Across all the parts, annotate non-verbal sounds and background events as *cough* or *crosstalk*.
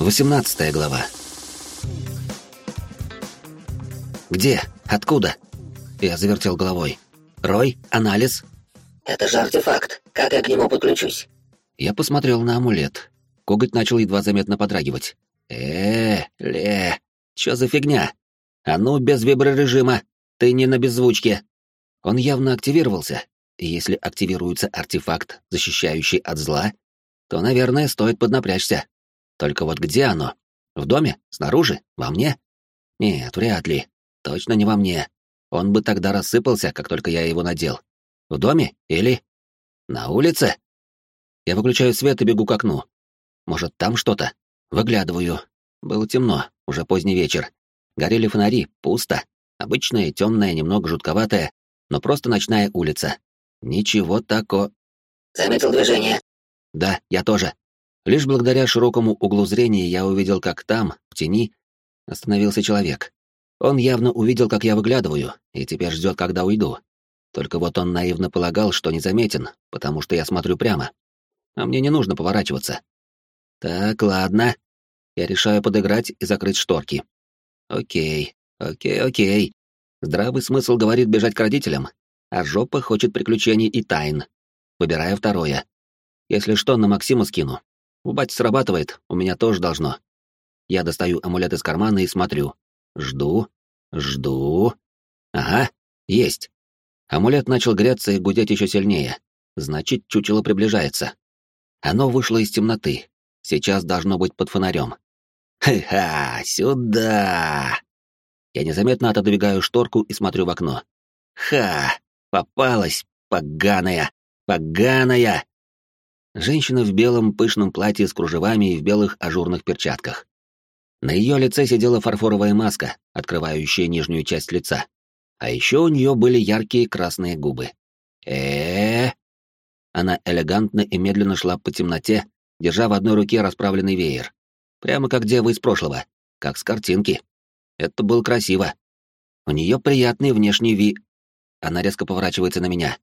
18 глава. «Где? Откуда?» Я завертел головой. «Рой? Анализ?» «Это же артефакт. Как я к нему подключусь?» Я посмотрел на амулет. Коготь начал едва заметно подрагивать. э ле, чё за фигня? А ну, без виброрежима, ты не на беззвучке». Он явно активировался, и если активируется артефакт, защищающий от зла, то, наверное, стоит поднапрячься. Только вот где оно? В доме? Снаружи? Во мне? Нет, вряд ли. Точно не во мне. Он бы тогда рассыпался, как только я его надел. В доме? Или... На улице? Я выключаю свет и бегу к окну. Может, там что-то? Выглядываю. Было темно, уже поздний вечер. Горели фонари, пусто. Обычная, темная, немного жутковатая, но просто ночная улица. Ничего такого. Заметил движение. Да, я тоже. Лишь благодаря широкому углу зрения я увидел, как там, в тени, остановился человек. Он явно увидел, как я выглядываю, и теперь ждет, когда уйду. Только вот он наивно полагал, что не заметен, потому что я смотрю прямо. А мне не нужно поворачиваться. Так, ладно. Я решаю подыграть и закрыть шторки. Окей, окей, окей. Здравый смысл говорит бежать к родителям, а жопа хочет приключений и тайн. Выбираю второе. Если что, на Максима скину. У бати срабатывает, у меня тоже должно. Я достаю амулет из кармана и смотрю. Жду, жду. Ага, есть. Амулет начал греться и гудеть еще сильнее. Значит, чучело приближается. Оно вышло из темноты. Сейчас должно быть под фонарем. Ха-ха, сюда! Я незаметно отодвигаю шторку и смотрю в окно. Ха! Попалась, поганая, поганая! Женщина в белом пышном платье с кружевами и в белых ажурных перчатках. На ее лице сидела фарфоровая маска, открывающая нижнюю часть лица. А еще у нее были яркие красные губы. э э Она элегантно и медленно шла по темноте, держа в одной руке расправленный веер. Прямо как дева из прошлого, как с картинки. Это было красиво. У нее приятный внешний ви... Она резко поворачивается на меня.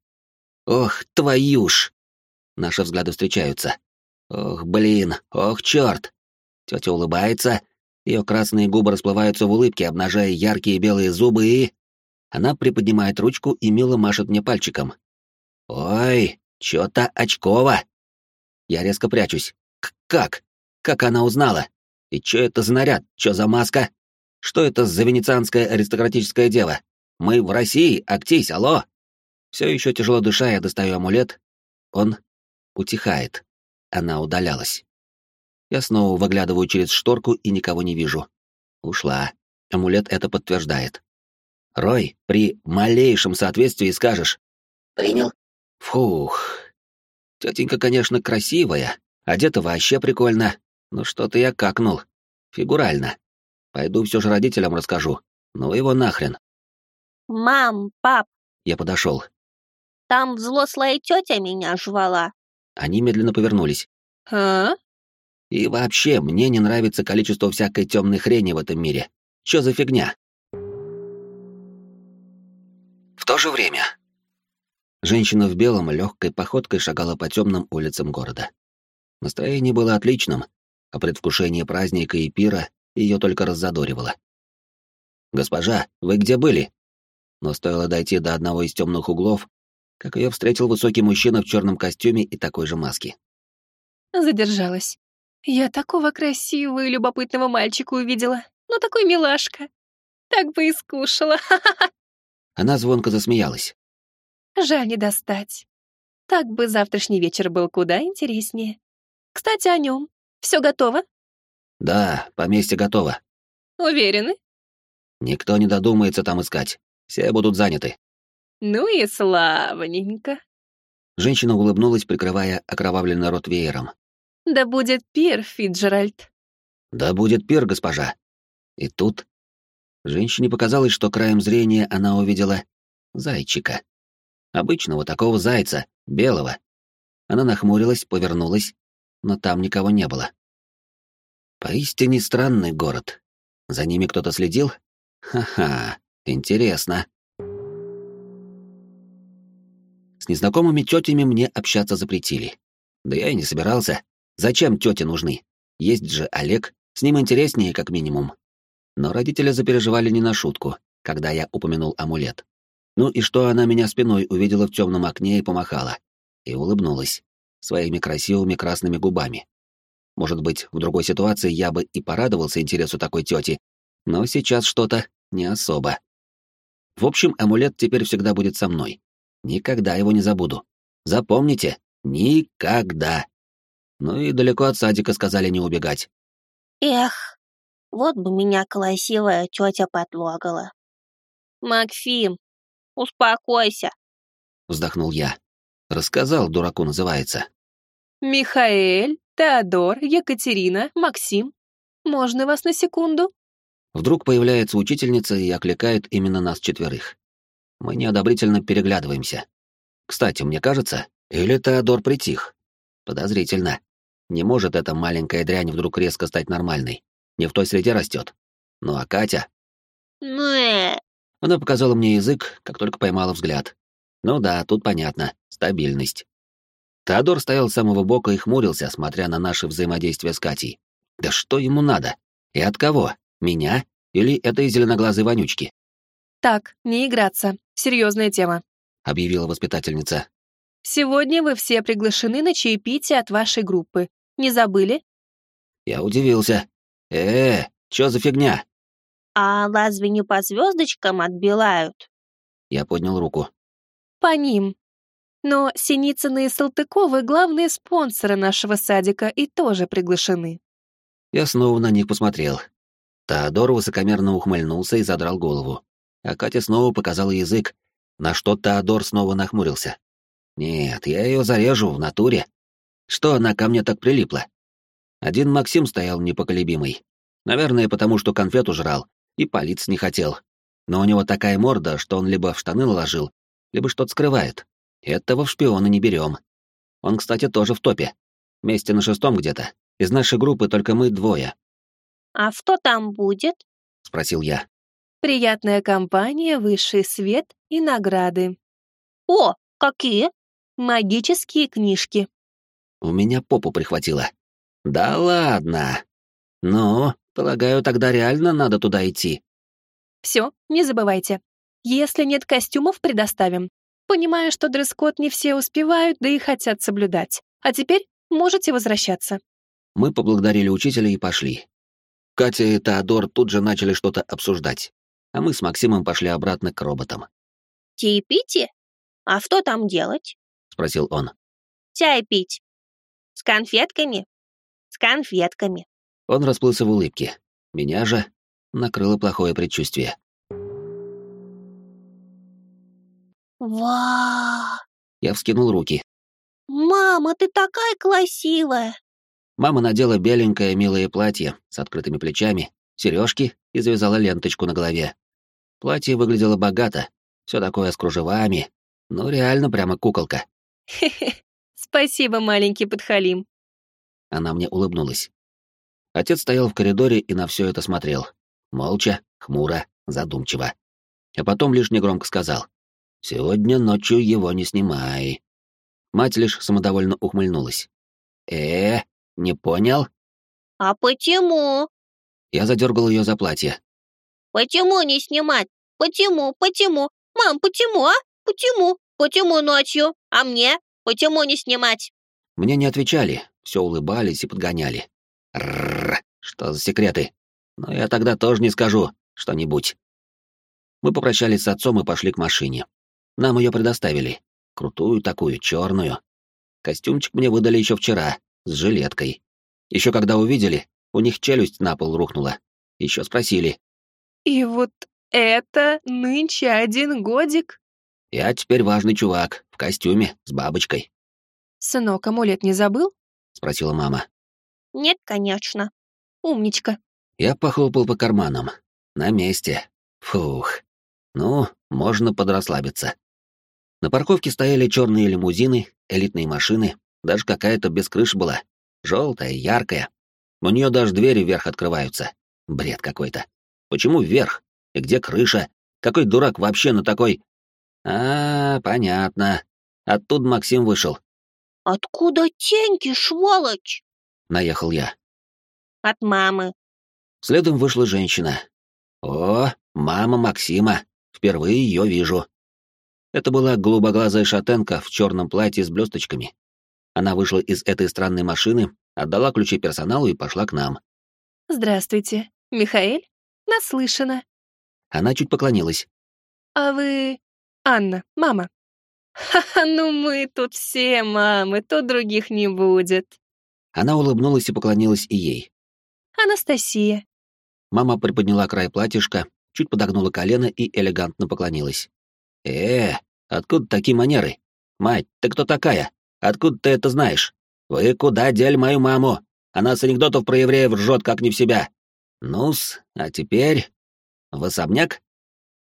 «Ох, твою ж!» Наши взгляды встречаются. «Ох, блин! Ох, черт!» Тетя улыбается, ее красные губы расплываются в улыбке, обнажая яркие белые зубы и... Она приподнимает ручку и мило машет мне пальчиком. «Ой, чё-то очково!» Я резко прячусь. К «Как? Как она узнала? И чё это за наряд? Чё за маска? Что это за венецианская аристократическая дева? Мы в России, актись, алло!» Все еще тяжело дыша, я достаю амулет. Он утихает. Она удалялась. Я снова выглядываю через шторку и никого не вижу. Ушла. Амулет это подтверждает. Рой, при малейшем соответствии скажешь. Принял. Фух. Тетенька, конечно, красивая, одета вообще прикольно, но что-то я какнул. Фигурально. Пойду все же родителям расскажу. Ну его нахрен. Мам, пап. Я подошел. Там взрослая тетя меня жвала. Они медленно повернулись. А? И вообще, мне не нравится количество всякой темной хрени в этом мире. Что за фигня? В то же время. Женщина в белом легкой походкой шагала по темным улицам города. Настроение было отличным, а предвкушение праздника и пира ее только раззадоривало. «Госпожа, вы где были?» Но стоило дойти до одного из темных углов, как ее встретил высокий мужчина в черном костюме и такой же маске. Задержалась. Я такого красивого и любопытного мальчика увидела. Ну, такой милашка. Так бы и скушала. *laughs* Она звонко засмеялась. Жаль не достать. Так бы завтрашний вечер был куда интереснее. Кстати, о нем. Все готово? Да, поместье готово. Уверены? Никто не додумается там искать. Все будут заняты. Ну и славненько. Женщина улыбнулась, прикрывая окровавленный рот веером. Да будет пир, Фиджеральд. Да будет пир, госпожа. И тут женщине показалось, что краем зрения она увидела зайчика. Обычного такого зайца, белого. Она нахмурилась, повернулась, но там никого не было. Поистине странный город. За ними кто-то следил? Ха-ха, интересно. С незнакомыми тетями мне общаться запретили. Да я и не собирался. Зачем тети нужны? Есть же Олег, С ним интереснее, как минимум. Но родители запереживали не на шутку, когда я упомянул амулет. Ну и что она меня спиной увидела в темном окне и помахала. И улыбнулась своими красивыми красными губами. Может быть, в другой ситуации я бы и порадовался интересу такой тети, но сейчас что-то не особо. В общем, амулет теперь всегда будет со мной. Никогда его не забуду. Запомните, никогда. Ну и далеко от садика сказали не убегать. Эх, вот бы меня красивая тетя подлогала. Максим, успокойся. Вздохнул я. Рассказал, дураку называется. Михаэль, Теодор, Екатерина, Максим. Можно вас на секунду? Вдруг появляется учительница и окликает именно нас четверых. Мы неодобрительно переглядываемся. Кстати, мне кажется, или Теодор притих. Подозрительно. Не может эта маленькая дрянь вдруг резко стать нормальной. Не в той среде растет. Ну а Катя? Она показала мне язык, как только поймала взгляд. Ну да, тут понятно. Стабильность. Теодор стоял с самого бока и хмурился, смотря на наше взаимодействие с Катей. Да что ему надо? И от кого? Меня? Или этой зеленоглазой вонючки? Так, не играться. Серьезная тема. Объявила воспитательница. Сегодня вы все приглашены на чаепитие от вашей группы. Не забыли? Я удивился. Э, -э чё за фигня? А разве не по звездочкам отбивают? Я поднял руку. По ним. Но Синицыны и Салтыковы — главные спонсоры нашего садика и тоже приглашены. Я снова на них посмотрел. Теодор высокомерно ухмыльнулся и задрал голову. А Катя снова показала язык, на что Теодор снова нахмурился. Нет, я ее зарежу в натуре. Что она ко мне так прилипла? Один Максим стоял непоколебимый. Наверное, потому что конфету жрал и палиться не хотел. Но у него такая морда, что он либо в штаны наложил, либо что-то скрывает. Этого в шпиона не берем. Он, кстати, тоже в топе. Вместе на шестом где-то. Из нашей группы только мы двое. «А что там будет?» — спросил я. «Приятная компания, высший свет и награды». «О, какие?» «Магические книжки». У меня попу прихватило. «Да ладно. Ну, полагаю, тогда реально надо туда идти». «Все, не забывайте. Если нет костюмов, предоставим. Понимаю, что дресс-код не все успевают, да и хотят соблюдать. А теперь можете возвращаться». Мы поблагодарили учителя и пошли. Катя и Теодор тут же начали что-то обсуждать, а мы с Максимом пошли обратно к роботам. «Чай пить? А что там делать?» — спросил он. «Чай пить. С конфетками? С конфетками». Он расплылся в улыбке. Меня же накрыло плохое предчувствие. «Ва!» Я вскинул руки. «Мама, ты такая красивая!» Мама надела беленькое милое платье с открытыми плечами, сережки и завязала ленточку на голове. Платье выглядело богато, все такое с кружевами, ну реально прямо куколка. «Хе-хе, спасибо, маленький подхалим». Она мне улыбнулась. Отец стоял в коридоре и на все это смотрел. Молча, хмуро, задумчиво. А потом лишь негромко сказал. «Сегодня ночью его не снимай». Мать лишь самодовольно ухмыльнулась. «Э, не понял? А почему? Я задергал ее за платье. Почему не снимать? Почему? Почему? Мам, почему, а? Почему? Почему ночью? А мне? Почему не снимать? Мне не отвечали, все улыбались и подгоняли. Рррр, что за секреты? Но я тогда тоже не скажу что-нибудь. Мы попрощались с отцом и пошли к машине. Нам ее предоставили. Крутую такую, черную. Костюмчик мне выдали еще вчера, с жилеткой. Еще когда увидели, у них челюсть на пол рухнула. Еще спросили. «И вот это нынче один годик?» «Я теперь важный чувак, в костюме, с бабочкой». «Сынок, амулет не забыл?» — спросила мама. «Нет, конечно». «Умничка». Я похлопал по карманам. На месте. Фух. Ну, можно подрасслабиться. На парковке стояли черные лимузины, элитные машины, даже какая-то без крыш была. Желтая, яркая. У нее даже двери вверх открываются. Бред какой-то. Почему вверх? И где крыша? Какой дурак вообще на такой... А, понятно. Оттуда Максим вышел. Откуда деньги, сволочь? Наехал я. От мамы. Следом вышла женщина. О, мама Максима. Впервые ее вижу. Это была голубоглазая шатенка в черном платье с блесточками. Она вышла из этой странной машины, отдала ключи персоналу и пошла к нам. «Здравствуйте. Михаэль? Наслышана». Она чуть поклонилась. «А вы... Анна, мама?» «Ха-ха, ну мы тут все мамы, тут других не будет». Она улыбнулась и поклонилась и ей. «Анастасия». Мама приподняла край платьишка, чуть подогнула колено и элегантно поклонилась. «Э, откуда такие манеры? Мать, ты кто такая? Откуда ты это знаешь? Вы куда дели мою маму? Она с анекдотов про евреев ржет как не в себя. Ну-с, а теперь... В особняк?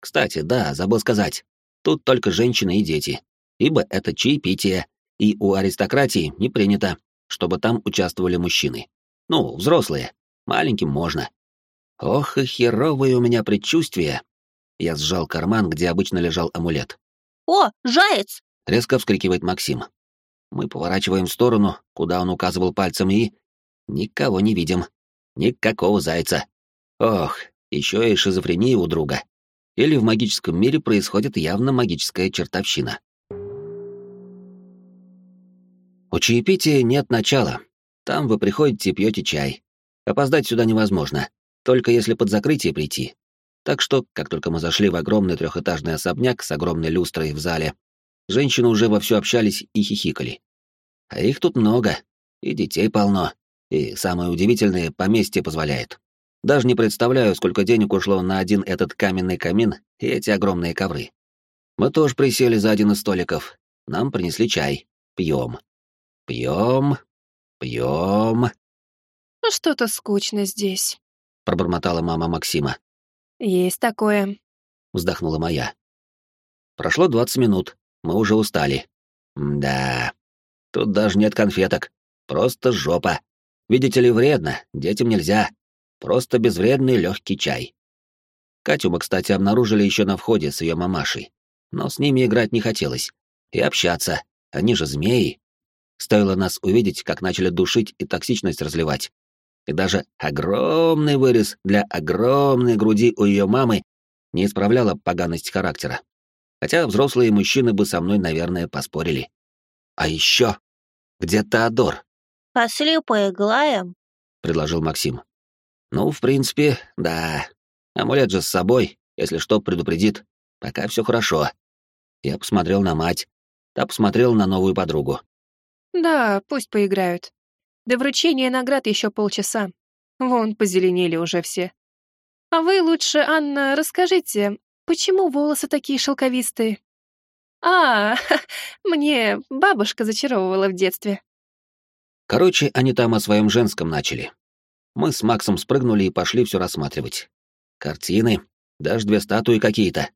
Кстати, да, забыл сказать. Тут только женщины и дети. Ибо это чаепитие, и у аристократии не принято, чтобы там участвовали мужчины. Ну, взрослые. Маленьким можно. Ох, и херовое у меня предчувствие. Я сжал карман, где обычно лежал амулет. О, жаец! Резко вскрикивает Максим. Мы поворачиваем в сторону, куда он указывал пальцем, и... Никого не видим. Никакого зайца. Ох, еще и шизофрения у друга. Или в магическом мире происходит явно магическая чертовщина. У чаепития нет начала. Там вы приходите и пьете чай. Опоздать сюда невозможно, только если под закрытие прийти. Так что, как только мы зашли в огромный трехэтажный особняк с огромной люстрой в зале, женщины уже вовсю общались и хихикали. А их тут много, и детей полно, и, самое удивительное, поместье позволяет. Даже не представляю, сколько денег ушло на один этот каменный камин и эти огромные ковры. Мы тоже присели за один из столиков. Нам принесли чай. Пьем. Пьем. Пьем. «Ну, «Что-то скучно здесь», — пробормотала мама Максима. «Есть такое», — вздохнула моя. Прошло двадцать минут. Мы уже устали. Да, тут даже нет конфеток. Просто жопа. Видите ли, вредно, детям нельзя. Просто безвредный легкий чай. Катю мы, кстати, обнаружили еще на входе с ее мамашей. Но с ними играть не хотелось. И общаться. Они же змеи. Стоило нас увидеть, как начали душить и токсичность разливать. И даже огромный вырез для огромной груди у ее мамы не исправляла поганость характера. Хотя взрослые мужчины бы со мной, наверное, поспорили. А еще где Теодор? Пошли поиграем, — предложил Максим. Ну, в принципе, да. Амулет же с собой, если что, предупредит. Пока все хорошо. Я посмотрел на мать. Та посмотрела на новую подругу. «Да, пусть поиграют. До вручения наград еще полчаса. Вон, позеленели уже все. А вы лучше, Анна, расскажите, почему волосы такие шелковистые?» «А, *laughs* мне бабушка зачаровывала в детстве». Короче, они там о своем женском начали. Мы с Максом спрыгнули и пошли все рассматривать. Картины, даже две статуи какие-то.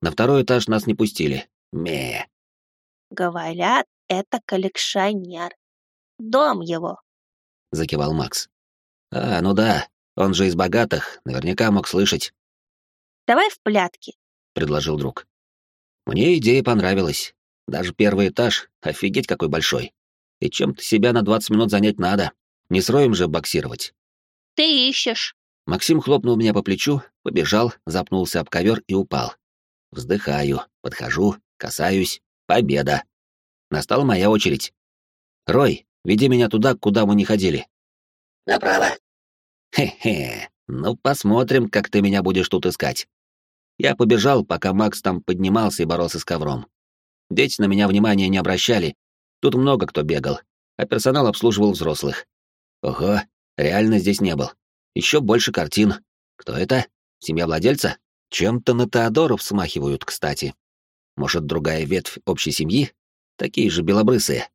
На второй этаж нас не пустили. Ме. Говорят, это коллекционер. Дом его. Закивал Макс. А, ну да, он же из богатых, наверняка мог слышать. Давай в плятки, предложил друг. Мне идея понравилась. Даже первый этаж, офигеть какой большой. И чем-то себя на 20 минут занять надо. Не с Роем же боксировать. Ты ищешь. Максим хлопнул меня по плечу, побежал, запнулся об ковер и упал. Вздыхаю, подхожу, касаюсь. Победа. Настала моя очередь. Рой, веди меня туда, куда мы не ходили. Направо. Хе-хе. Ну, посмотрим, как ты меня будешь тут искать. Я побежал, пока Макс там поднимался и боролся с ковром. Дети на меня внимания не обращали, Тут много кто бегал, а персонал обслуживал взрослых. Ого, реально здесь не был. Еще больше картин. Кто это? Семья владельца? Чем-то на Теодоров смахивают, кстати. Может, другая ветвь общей семьи? Такие же белобрысые.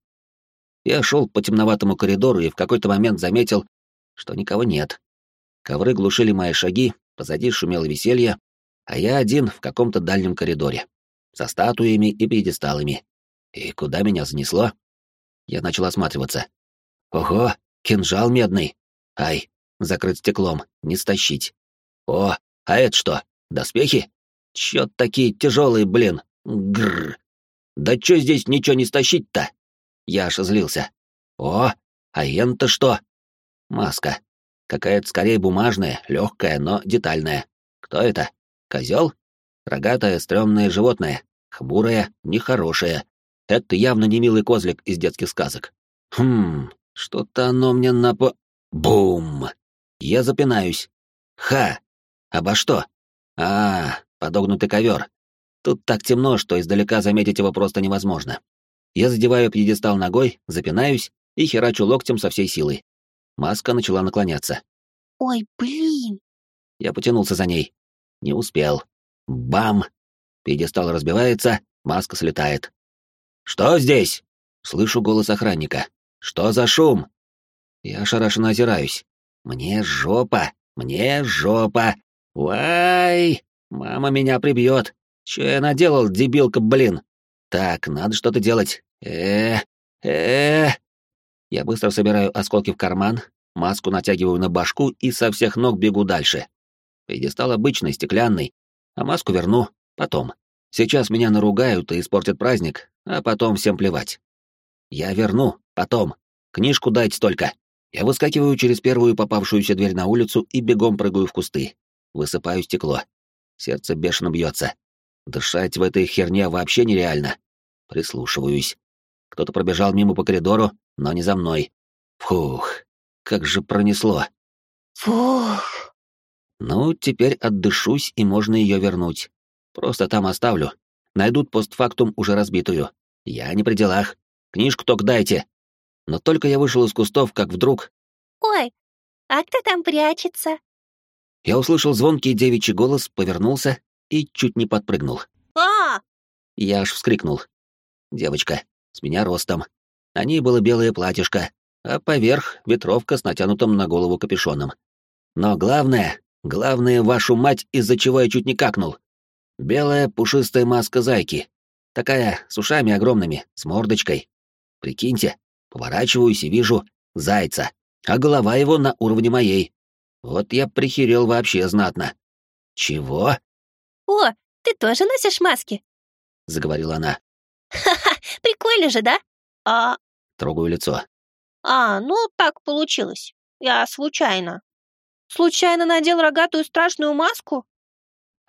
Я шел по темноватому коридору и в какой-то момент заметил, что никого нет. Ковры глушили мои шаги, позади шумело веселье, а я один в каком-то дальнем коридоре, со статуями и пьедесталами. И куда меня занесло? Я начал осматриваться. Ого, кинжал медный. Ай, закрыт стеклом, не стащить. О, а это что, доспехи? Чё такие тяжелые, блин? Гррр. Да чё здесь ничего не стащить-то? Я аж злился. О, а ен-то что? Маска. Какая-то скорее бумажная, легкая, но детальная. Кто это? Козел? Рогатое, стрёмное животное. Хмурое, нехорошее. Это явно не милый козлик из детских сказок. Хм, что-то оно мне напо... Бум! Я запинаюсь. Ха! Обо что? А, подогнутый ковер. Тут так темно, что издалека заметить его просто невозможно. Я задеваю пьедестал ногой, запинаюсь и херачу локтем со всей силой. Маска начала наклоняться. Ой, блин. Я потянулся за ней. Не успел. Бам! Пьедестал разбивается, маска слетает. «Что здесь?» Слышу голос охранника. «Что за шум?» Я ошарашенно озираюсь. «Мне жопа! Мне жопа! Вай! Мама меня прибьет! Че я наделал, дебилка, блин? Так, надо что-то делать. э э Я быстро собираю осколки в карман, маску натягиваю на башку и со всех ног бегу дальше. Пьедестал обычный, стеклянный, а маску верну потом. Сейчас меня наругают и испортят праздник, а потом всем плевать. Я верну, потом. Книжку дайте только. Я выскакиваю через первую попавшуюся дверь на улицу и бегом прыгаю в кусты. Высыпаю стекло. Сердце бешено бьется. Дышать в этой херне вообще нереально. Прислушиваюсь. Кто-то пробежал мимо по коридору, но не за мной. Фух, как же пронесло. Фух. Ну, теперь отдышусь, и можно ее вернуть. Просто там оставлю. Найдут постфактум уже разбитую. Я не при делах. Книжку только дайте. Но только я вышел из кустов, как вдруг... Ой, а кто там прячется? Я услышал звонкий девичий голос, повернулся и чуть не подпрыгнул. А! Я аж вскрикнул. Девочка, с меня ростом. На ней было белое платьишко, а поверх — ветровка с натянутым на голову капюшоном. Но главное, главное, вашу мать, из-за чего я чуть не какнул. Белая пушистая маска зайки. Такая, с ушами огромными, с мордочкой. Прикиньте, поворачиваюсь и вижу зайца, а голова его на уровне моей. Вот я прихерел вообще знатно. «Чего?» О, ты тоже носишь маски? — заговорила она. Ха-ха, прикольно же, да? А, Трогаю лицо. а, ну так получилось. Я случайно. Случайно надел рогатую страшную маску?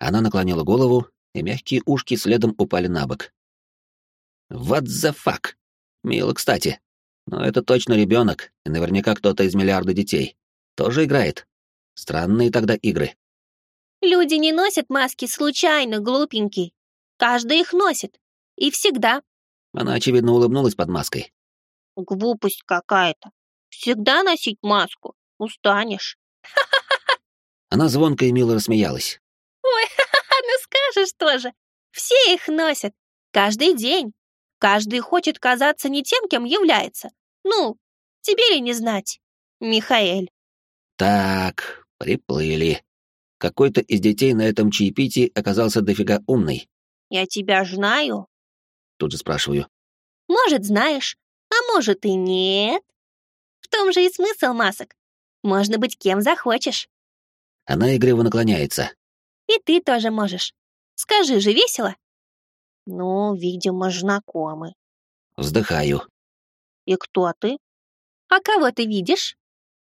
Она наклонила голову, и мягкие ушки следом упали на бок. What the fuck? Мило, кстати. Но это точно ребенок, и наверняка кто-то из миллиарда детей. Тоже играет. Странные тогда игры. Люди не носят маски случайно, глупенький. Каждый их носит. И всегда. Она, очевидно, улыбнулась под маской. Глупость какая-то. Всегда носить маску. Устанешь. Она звонко и мило рассмеялась. Ой, *laughs* ну скажешь тоже. Все их носят. Каждый день. Каждый хочет казаться не тем, кем является. Ну, тебе ли не знать, Михаэль? Так, приплыли. Какой-то из детей на этом чаепитии оказался дофига умный. Я тебя знаю. Тут же спрашиваю. Может, знаешь, а может и нет. В том же и смысл масок. Можно быть кем захочешь. Она игриво наклоняется. И ты тоже можешь. Скажи же, весело? Ну, видимо, знакомы. Вздыхаю. И кто ты? А кого ты видишь?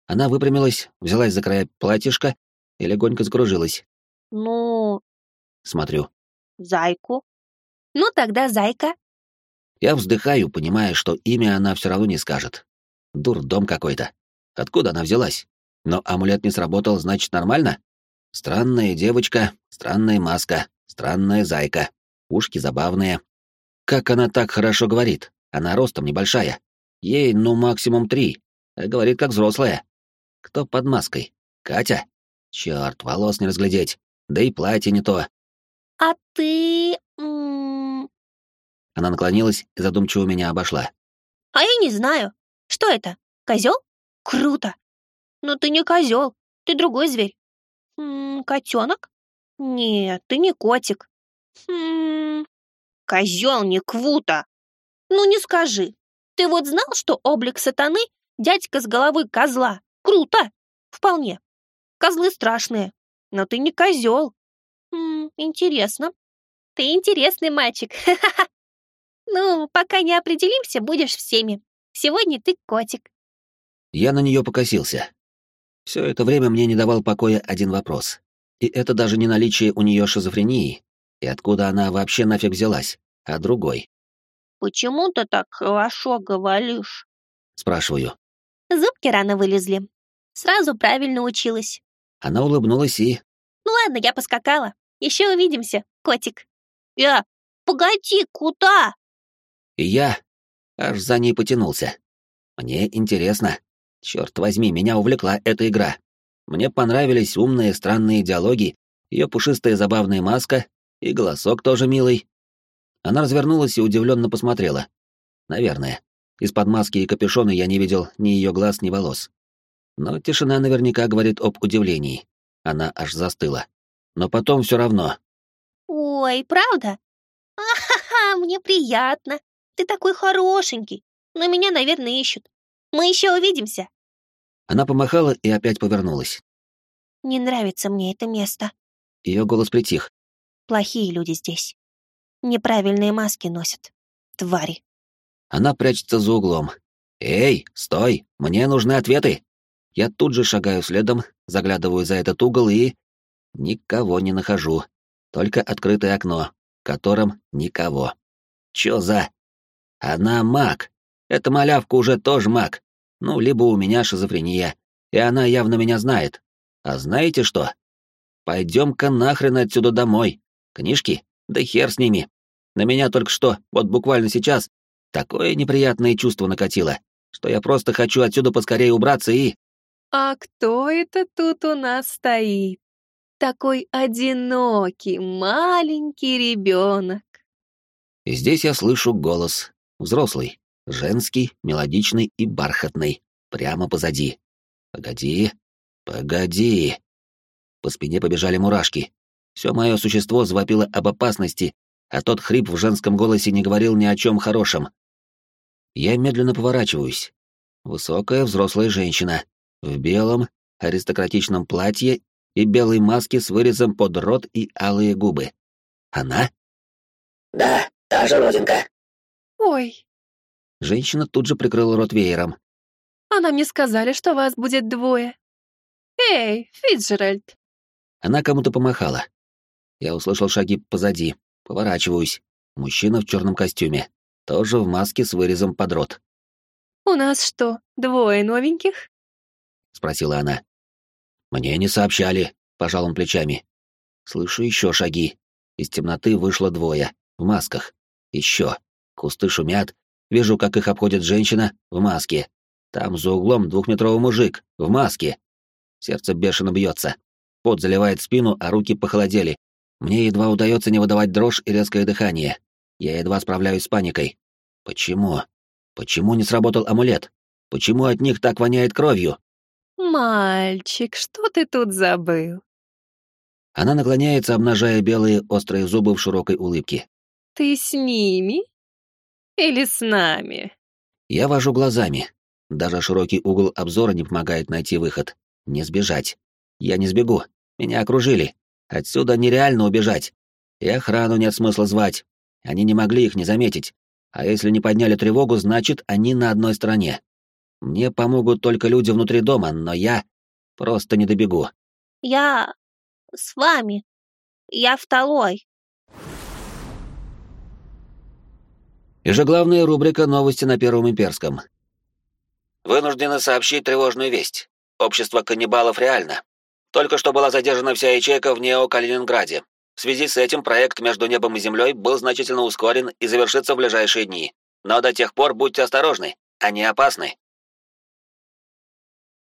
Она выпрямилась, взялась за края платьишка и легонько закружилась. Ну, Смотрю. зайку. Ну, тогда зайка. Я вздыхаю, понимая, что имя она все равно не скажет. Дурдом какой-то. Откуда она взялась? Но амулет не сработал, значит, нормально? Странная девочка, странная маска, странная зайка. Ушки забавные. Как она так хорошо говорит? Она ростом небольшая. Ей, ну, максимум три. А говорит, как взрослая. Кто под маской? Катя? Черт, волос не разглядеть. Да и платье не то. А ты... м, Она наклонилась и задумчиво меня обошла. А я не знаю. Что это? Козел? Круто. Но ты не козел, ты другой зверь. М, котенок? Нет, ты не котик. М, Козел не квута. Ну не скажи. Ты вот знал, что облик сатаны — дядька с головы козла? Круто. Вполне. Козлы страшные. Но ты не козел. М, Интересно. Ты интересный мальчик. *laughs* Ну, пока не определимся, будешь всеми. Сегодня ты котик. Я на нее покосился. Все это время мне не давал покоя один вопрос. И это даже не наличие у нее шизофрении, и откуда она вообще нафиг взялась, а другой. «Почему ты так хорошо говоришь?» Спрашиваю. Зубки рано вылезли. Сразу правильно училась. Она улыбнулась и... Ну ладно, я поскакала. Еще увидимся, котик. Я... Погоди, куда? И я аж за ней потянулся. Мне интересно. Черт возьми, меня увлекла эта игра. Мне понравились умные, странные диалоги, ее пушистая забавная маска и голосок тоже милый. Она развернулась и удивленно посмотрела. Наверное. Из-под маски и капюшона я не видел ни ее глаз, ни волос. Но тишина наверняка говорит об удивлении. Она аж застыла. Но потом все равно. Ой, правда? Ахаха, мне приятно. Ты такой хорошенький. Но меня, наверное, ищут. Мы еще увидимся. Она помахала и опять повернулась. Не нравится мне это место. Ее голос притих. Плохие люди здесь. Неправильные маски носят. Твари. Она прячется за углом. «Эй, стой! Мне нужны ответы!» Я тут же шагаю следом, заглядываю за этот угол и... Никого не нахожу. Только открытое окно, в котором никого. Чё за... Она маг. Эта малявка уже тоже маг. Ну, либо у меня шизофрения, и она явно меня знает. А знаете что? Пойдем-ка нахрен отсюда домой. Книжки? Да хер с ними. На меня только что, вот буквально сейчас, такое неприятное чувство накатило, что я просто хочу отсюда поскорее убраться и... А кто это тут у нас стоит? Такой одинокий, маленький ребенок. И здесь я слышу голос. Взрослый, женский, мелодичный и бархатный. Прямо позади. Погоди, погоди. По спине побежали мурашки. Все мое существо завопило об опасности, а тот хрип в женском голосе не говорил ни о чем хорошем. Я медленно поворачиваюсь. Высокая взрослая женщина, в белом, аристократичном платье и белой маске с вырезом под рот и алые губы. Она? Да, та же родинка. Ой, Женщина тут же прикрыла рот веером. а нам не сказали, что вас будет двое. Эй, Фитджеральд, Она кому-то помахала. Я услышал шаги позади. Поворачиваюсь. Мужчина в черном костюме. Тоже в маске с вырезом под рот. у нас что, двое новеньких? Спросила она. Мне не сообщали. Пожал он плечами. Слышу еще шаги. Из темноты вышло двое. В масках. Еще. Кусты шумят. Вижу, как их обходит женщина в маске. Там за углом двухметровый мужик в маске. Сердце бешено бьется. Пот заливает спину, а руки похолодели. Мне едва удается не выдавать дрожь и резкое дыхание. Я едва справляюсь с паникой. Почему? Почему не сработал амулет? Почему от них так воняет кровью? Мальчик, что ты тут забыл? Она наклоняется, обнажая белые острые зубы в широкой улыбке. Ты с ними? Или с нами? Я вожу глазами. Даже широкий угол обзора не помогает найти выход. Не сбежать. Я не сбегу. Меня окружили. Отсюда нереально убежать. И охрану нет смысла звать. Они не могли их не заметить. А если не подняли тревогу, значит, они на одной стороне. Мне помогут только люди внутри дома, но я просто не добегу. Я с вами. Я второй. Ежеглавная рубрика «Новости на Первом Имперском». Вынуждены сообщить тревожную весть. Общество каннибалов реально. Только что была задержана вся ячейка в Нео-Калининграде. В связи с этим проект между небом и землей был значительно ускорен и завершится в ближайшие дни. Но до тех пор будьте осторожны, они опасны.